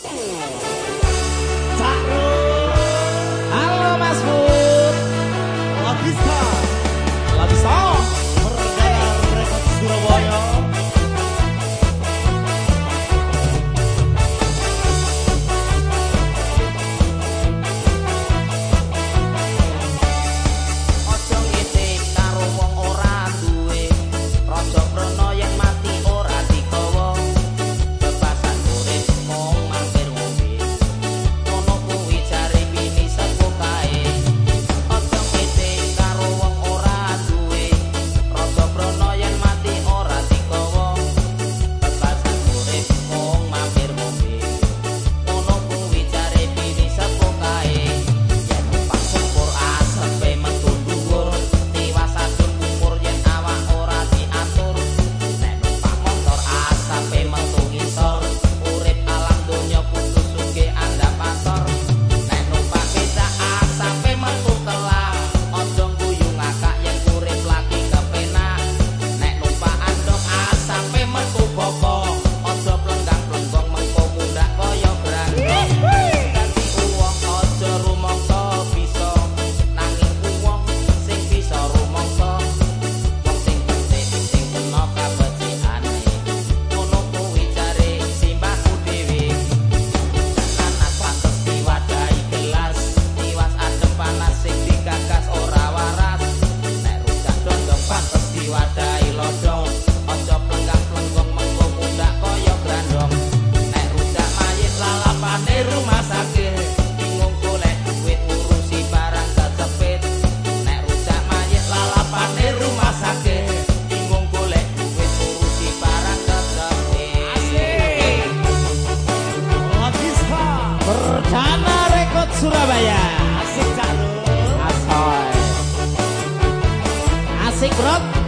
Thank. Asik bro.